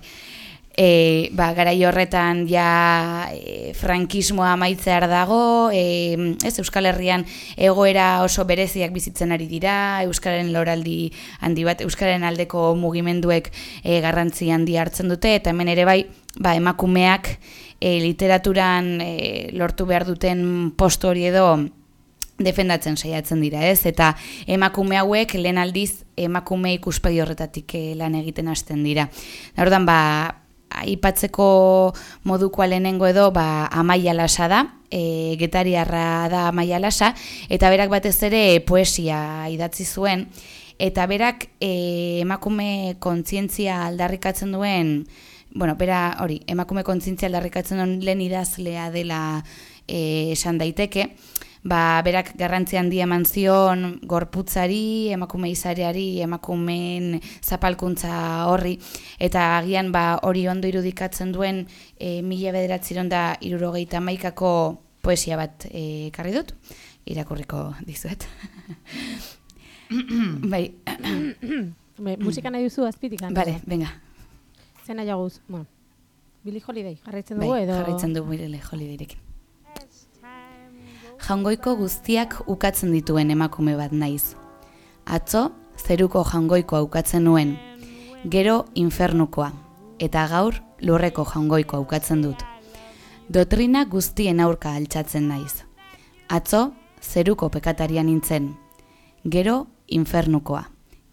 E, ba, garai horretan ja e, frankismoa amaitzear dago, e, ez Euskal Herrian egoera oso bereziak bizitzen ari dira, Euskaren loraldi handi bat, Euskaren aldeko mugimenduek e, garrantzi handi hartzen dute, eta hemen ere bai, ba, emakumeak e, literaturan e, lortu behar duten postu hori edo defendatzen saiatzen dira, ez? Eta emakume hauek lehen aldiz emakume ikuspegi horretatik eh, lan egiten hasten dira. Da Ordan ba aipatzeko modukoa lehenengo edo ba Amaia Lasa da, e, getariarra da Amaia Lasa eta berak batez ere poesia idatzi zuen eta berak e, emakume kontzientzia aldarrikatzen duen bueno, bera hori, emakume kontzientzia aldarrikatzen duen lehen idazlea dela e, esan daiteke, ba, berak garrantzi handia eman zion gorputzari, emakume izareari, emakumeen zapalkuntza horri, eta agian ba, hori ondo irudikatzen duen e, mila bederatziron da irurogeita maikako poesia bat e, karri dut, irakurriko dizuet. bai, Be, musika nahi duzu azpitik. bale, venga. Zena jaguz, bueno, Billy Holiday, jarraitzen Bai, dugu edo... jarraitzen du Billie Holidayrekin. Jaungoiko guztiak ukatzen dituen emakume bat naiz. Atzo, zeruko jaungoikoa ukatzen nuen, gero infernukoa, eta gaur lurreko jaungoikoa ukatzen dut. Dotrina guztien aurka altxatzen naiz. Atzo, zeruko pekataria nintzen, gero infernukoa,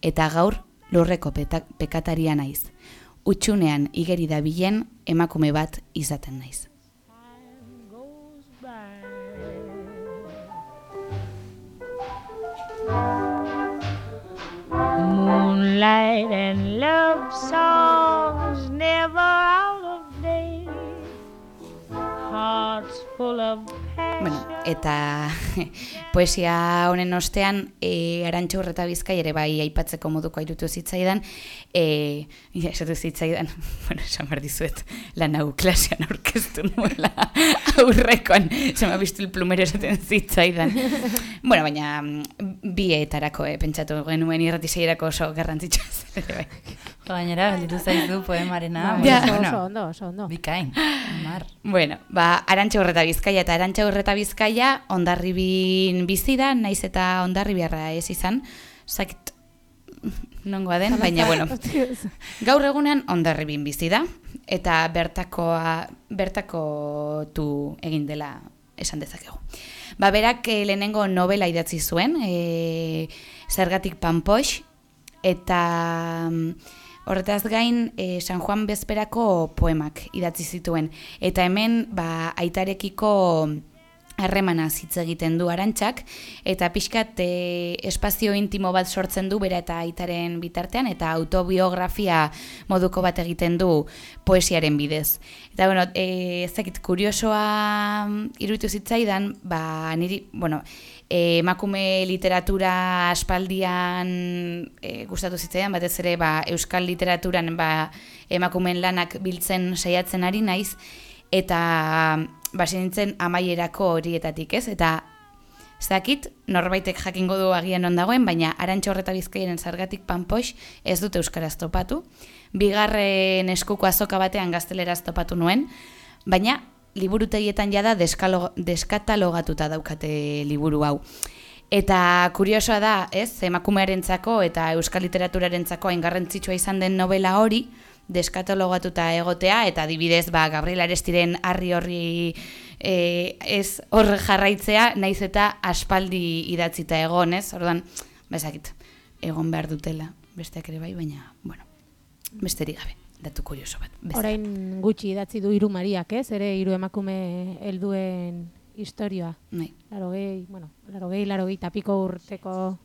eta gaur lurreko pekataria naiz. Utsunean igeri dabilen emakume bat izaten naiz. Moonlight and love songs never out of date. Hearts full of Bueno, eta poesia honen ostean, e, Arantxa Urreta Bizkai ere bai aipatzeko moduko irutu zitzaidan, e, ja, esatu zitzaidan, bueno, esan behar dizuet, lan hau klasean aurkeztu nuela aurrekoan, zema biztu el plumero esaten zitzaidan. bueno, baina mm, bietarako eh, pentsatu genuen irratiseirako oso garrantzitsua zen ere bai. Gainera, gelditu zaizu poemarena. Bai, Ja. oso, bueno, oso ondo, oso ondo. Bikain, mar. Bueno, ba, Arantxa Urreta Bizkaia eta Arantxa Urreta Bizkaia ondarribin bizi da, naiz eta ondarribiarra ez izan, zakit nongoa den, baina bueno, gaur egunean ondarribin bizi da, eta bertakoa, bertako tu egin dela esan dezakegu. Ba, berak eh, lehenengo novela idatzi zuen, e, zergatik panpox, eta mm, horretaz gain e, San Juan bezperako poemak idatzi zituen. Eta hemen ba, aitarekiko harremana hitz egiten du arantxak, eta pixkat e, espazio intimo bat sortzen du bera eta aitaren bitartean, eta autobiografia moduko bat egiten du poesiaren bidez. Eta, bueno, e, ez dakit, kuriosoa iruditu zitzaidan, ba, niri, bueno, e, emakume literatura aspaldian e, gustatu zitzaidan, batez ere ba, euskal literaturan ba, emakumeen lanak biltzen saiatzen ari naiz, eta basi nintzen amaierako horietatik ez, eta ez dakit, norbaitek jakingo du agian on dagoen, baina arantxo horreta bizkaiaren zargatik panpox ez dute euskaraz topatu. Bigarren eskuko azoka batean gazteleraz topatu nuen, baina liburutegietan jada deskatalogatuta daukate liburu hau. Eta kuriosoa da, ez, emakumearentzako eta euskal literaturarentzako hain izan den novela hori, deskatalogatuta egotea, eta adibidez, ba, Gabriel Arestiren harri horri e, ez hor jarraitzea, naiz eta aspaldi idatzita egon, ez? Orduan, bezakit, egon behar dutela, besteak ere bai, baina, bueno, besterik gabe, datu kurioso bat. bezala. Orain gutxi idatzi du hiru Mariak, ez? Ere hiru emakume helduen historia. Bai. Larogei, bueno, larogei, larogei tapiko urteko...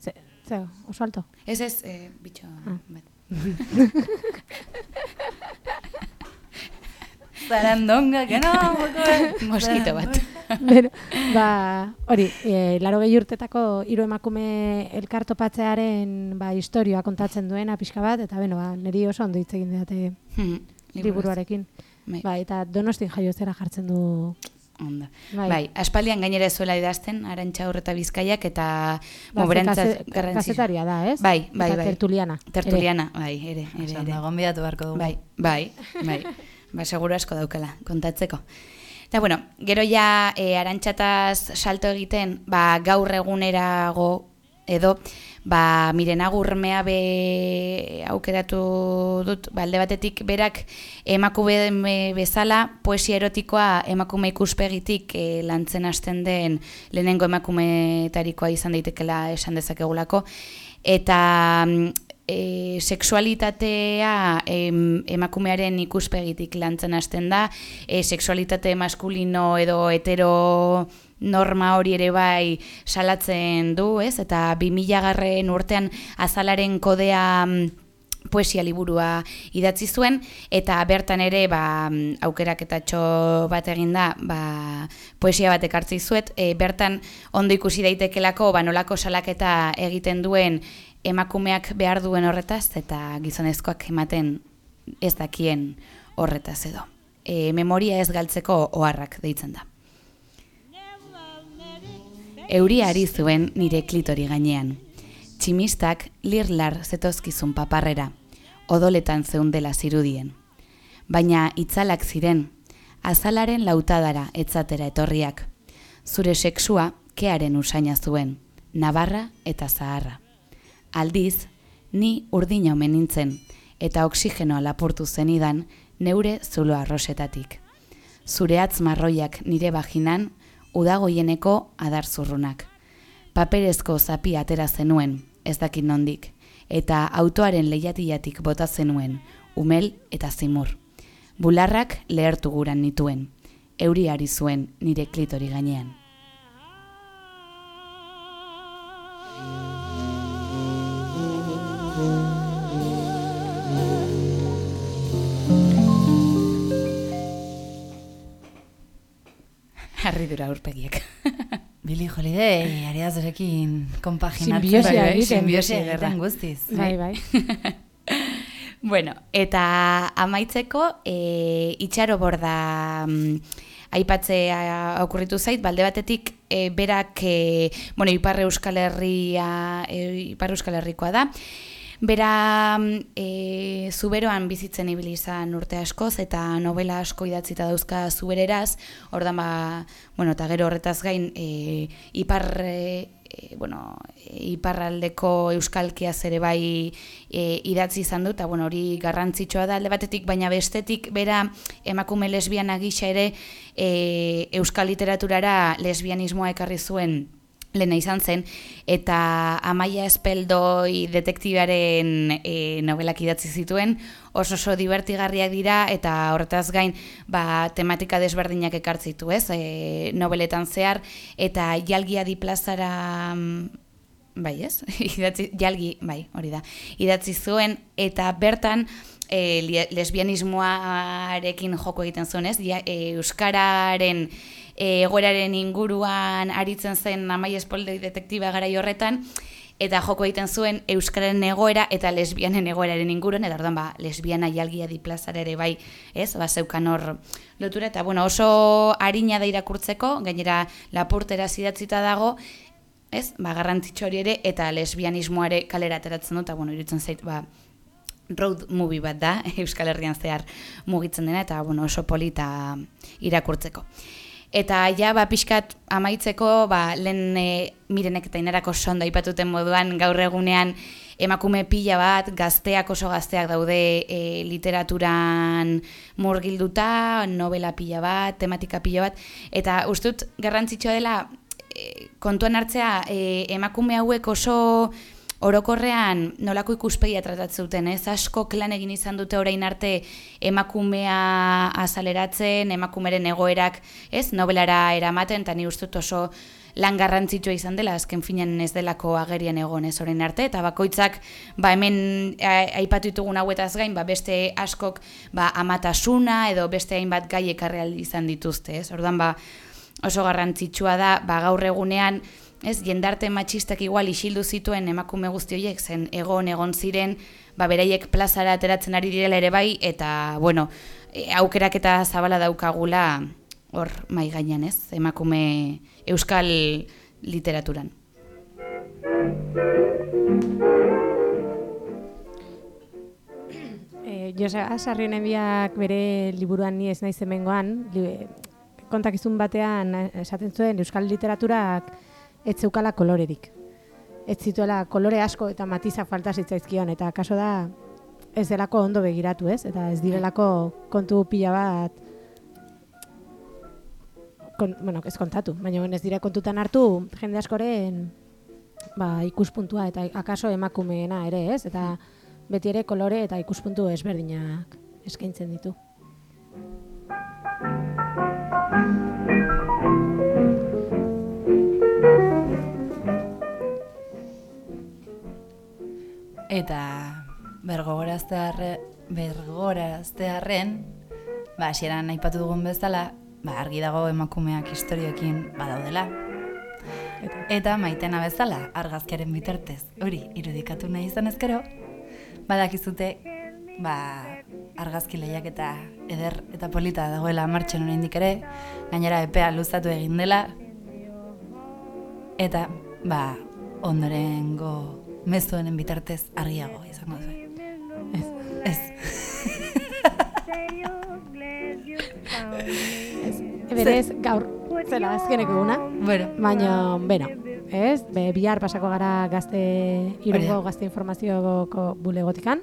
Ze, ze, oso alto. Ez ez, e, bitxo Ah. bat. Zarandonga, que no, Moskito bat. Beno, ba, hori, e, larogei urtetako hiru emakume elkartopatzearen ba, historioa kontatzen duena pixka bat, eta beno, ba, niri oso ondo hitz egin didate Mhm, liburuarekin. Bai. Ba, eta donostin jaiozera jartzen du Onda. Bai. Bai. aspaldian gainera ez zuela idazten, arantxa horreta bizkaiak, eta Ba, mo, berantzat kaze- garrantzitsua. kazetaria da, ez? Bai, bai, bai. tertuliana. ere. Tertuliana, bai, ere, ere, Oso, ere. ondo, gonbidatu beharko dugu. Bai, bai, bai. Ba, seguro asko daukala, kontatzeko. Eta, bueno, gero ja e, arantxataz salto egiten, ba, gaur egunerago edo, ba, miren agurmea be aukeratu dut, ba, alde batetik berak emakume bezala poesia erotikoa emakume ikuspegitik e, lantzen hasten den lehenengo emakumetarikoa izan daitekela esan dezakegulako, eta mm, e, sexualitatea em, emakumearen ikuspegitik lantzen hasten da, e, sexualitate maskulino edo hetero norma hori ere bai salatzen du, ez? Eta 2000 garren urtean azalaren kodea mm, poesia liburua idatzi zuen eta bertan ere ba, mm, aukeraketatxo bat egin da ba, poesia bat ekartzi zuet e, bertan ondo ikusi daitekelako ba, nolako salaketa egiten duen emakumeak behar duen horretaz eta gizonezkoak ematen ez dakien horretaz edo. E, memoria ez galtzeko oharrak deitzen da. Euria ari zuen nire klitori gainean. Tximistak lirlar zetozkizun paparrera, odoletan zeundela zirudien. Baina itzalak ziren, azalaren lautadara etzatera etorriak. Zure sexua kearen usaina zuen, nabarra eta zaharra. Aldiz, ni urdina omen nintzen, eta oksigenoa lapurtu zenidan neure zulo arrosetatik. Zure atz marroiak nire baginan, udagoieneko adar zurrunak. Paperezko zapi atera zenuen, ez dakit nondik, eta autoaren lehiatiatik bota zenuen, umel eta zimur. Bularrak lehertu guran nituen, euriari zuen nire klitori gainean. Harridura aurpegiek. Billy Holiday, ari da zurekin konpaginatzen. Simbiosia Bai, bai, egiten. Simbiosia egiten guztiz. Bai, bai. Bueno, eta amaitzeko, e, itxaro borda mm, aipatzea okurritu zait, balde batetik e, berak, e, bueno, Ipar Euskal Herria, e, Ipar Euskal Herrikoa da, Bera mm, e, zuberoan bizitzen ibili izan urte askoz eta novela asko idatzita dauzka zubereraz, ordan ba, bueno, eta gero horretaz gain e, ipar e, e, bueno, iparraldeko euskalkiaz ere bai e, idatzi izan du, eta bueno, hori garrantzitsua da alde batetik, baina bestetik bera emakume lesbiana gisa ere e, euskal literaturara lesbianismoa ekarri zuen lehena izan zen, eta Amaia Espeldoi detektibaren e, novelak idatzi zituen, oso oso divertigarriak dira, eta horretaz gain ba, tematika desberdinak ekartzitu, ez, e, nobeletan zehar, eta jalgia di plazara mm, bai ez, idatzi, jalgi, bai, hori da, idatzi zuen, eta bertan, e, lesbianismoarekin joko egiten zuen, ez? E, Euskararen egoeraren inguruan aritzen zen Amai Espoldei detektiba garai horretan, eta joko egiten zuen Euskararen egoera eta lesbianen egoeraren inguruan, eta orduan ba, lesbiana jalgia di ere bai, ez? Ba, zeukan hor lotura, eta bueno, oso harina da irakurtzeko, gainera lapurtera zidatzita dago, ez? Ba, garrantzitsu hori ere, eta lesbianismoare kalera ateratzen dut, eta bueno, iruditzen zait, ba, road movie bat da, Euskal Herrian zehar mugitzen dena, eta bueno, oso polita irakurtzeko. Eta ja, ba, pixkat amaitzeko, ba, lehen e, mirenek eta inarako sondo aipatuten moduan gaur egunean emakume pila bat, gazteak oso gazteak daude e, literaturan murgilduta, novela pila bat, tematika pila bat, eta ustut garrantzitsua dela e, kontuan hartzea e, emakume hauek oso orokorrean nolako ikuspegia tratatzen ez? Asko klan egin izan dute orain arte emakumea azaleratzen, emakumeren egoerak, ez, nobelara eramaten, eta ni uste dut oso lan garrantzitsua izan dela, azken finean ez delako agerian egon ez? Orain arte, eta bakoitzak, ba hemen aipatu ditugun hauetaz gain, ba beste askok ba amatasuna edo beste hainbat gai ekarri ahal izan dituzte, ez? Orduan ba oso garrantzitsua da, ba gaur egunean, ez, jendarte matxistak igual isildu zituen emakume guzti horiek zen egon egon ziren, ba beraiek plazara ateratzen ari direla ere bai eta bueno, e, aukerak eta zabala daukagula hor mai gainean, ez? Emakume euskal literaturan. E, Joseba Sarrionen biak bere liburuan ni ez naiz hemengoan, kontakizun batean eh, esaten zuen euskal literaturak ez zeukala kolorerik. Ez zituela kolore asko eta matizak falta zitzaizkion, eta kaso da ez delako ondo begiratu, ez? Eta ez direlako kontu pila bat kon, bueno, ez kontatu, baina ez dira kontutan hartu jende askoren ba, ikuspuntua eta akaso emakumeena ere, ez? Eta beti ere kolore eta ikuspuntu ezberdinak eskaintzen ditu. Eta bergogoraztearre, bergoraztearren, ba, hasieran aipatu dugun bezala, ba, argi dago emakumeak historioekin badaudela. Eta maitena bezala, argazkiaren bitartez, hori irudikatu nahi izan ezkero, badakizute, ba, argazki lehiak eta eder eta polita dagoela martxan oraindik ere, gainera epea luzatu egin dela, eta, ba, ondorengo mezuenen bitartez argiago izango zuen. Ez. Ez. Ez. Berez, gaur, zela azkeneko eguna. Bueno, Baina, beno, ez? Be, bihar pasako gara gazte, irungo gazte informazioko bulegotikan.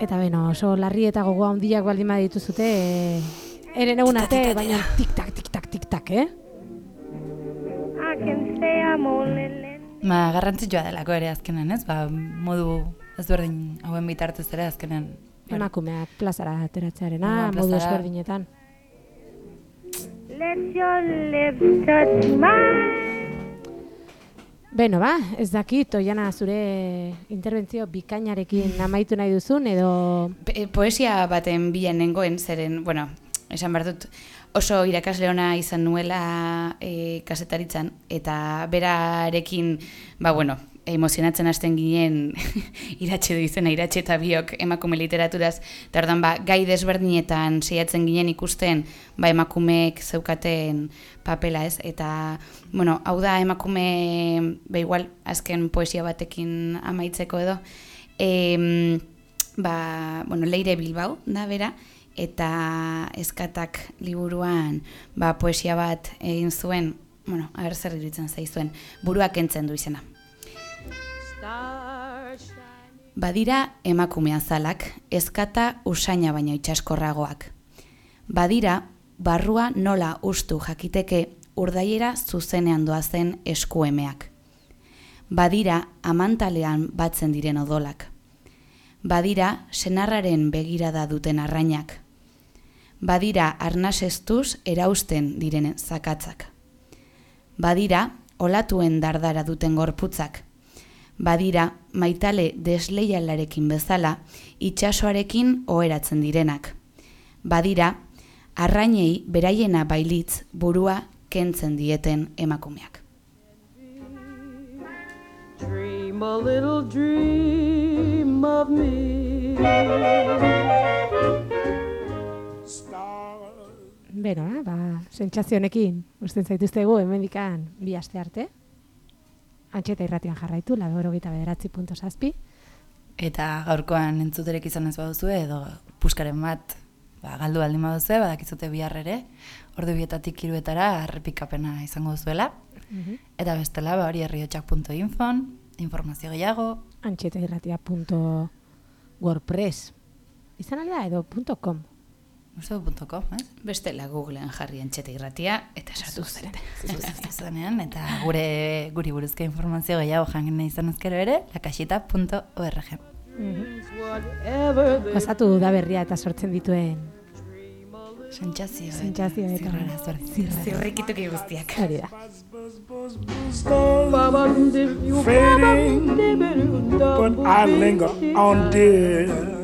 Eta beno, oso larri eta gogoa handiak baldin badituzute, e, eren egun arte, baina tik-tak, tik-tak, tik-tak, eh? I can say I'm only. Ma garrantzitsua delako ere azkenen, ez? Ba, modu ezberdin hauen bitartez ere azkenen. hori. Emakumeak plazara ateratzearena, modu ezberdinetan. Let your lips touch mine. Beno, ba, ez dakit, oiana zure interbentzio bikainarekin amaitu nahi duzun, edo... Poesia baten bilen nengoen, zeren, bueno, esan behar dut, oso irakasle ona izan nuela e, kasetaritzan, eta berarekin, ba, bueno, emozionatzen hasten ginen iratxe du izena, iratxe eta biok emakume literaturaz, eta ordan ba, gai desberdinetan saiatzen ginen ikusten, ba, emakumeek zeukaten papela ez, eta, bueno, hau da emakume, ba, igual, azken poesia batekin amaitzeko edo, em, ba, bueno, Leire Bilbao da bera, eta eskatak liburuan ba, poesia bat egin zuen, bueno, aher zer iruditzen zaizuen, buruak entzen du izena. Badira emakume azalak, ezkata usaina baino itxaskorragoak. Badira, barrua nola ustu jakiteke urdaiera zuzenean doazen eskuemeak. Badira, amantalean batzen diren odolak. Badira, senarraren begirada duten arrainak. Badira, arnasestuz erausten diren zakatzak. Badira, olatuen dardara duten gorputzak. Badira, maitale desleialarekin bezala, itxasoarekin oheratzen direnak. Badira, arrainei beraiena bailitz burua kentzen dieten emakumeak. Dream a little dream of me. Beno, eh, ba, sentsazionekin, usten zaituztegu hemendikan bi aste arte. Antxeta irratian jarraitu, gita bederatzi punto zazpi. Eta gaurkoan entzuterek izan ez baduzu edo puskaren bat ba, galdu baldin baduzue, badakizute bihar ere, ordu bietatik iruetara errepikapena izango duzuela. Eta bestela, ba, hori herriotxak.infon, informazio gehiago, Antxeta irratia punto wordpress. Izan alda edo com. Uste du punto com, ez? Bestela Googleen jarri antxeta irratia eta sartu zarete. Zuzenean, eta gure guri buruzko informazio gehiago jangen nahi izan ezkero ere, lakasita.org. The Gozatu da berria eta sortzen dituen Sentsazio. sentsazio eta Zirrara ezberdin. Zirrikituki guztiak. hori da. fading, but I linger on, dear.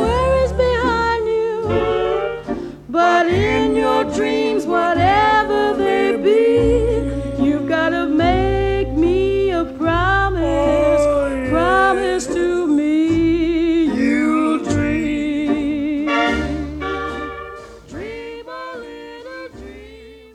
But in your dreams, what?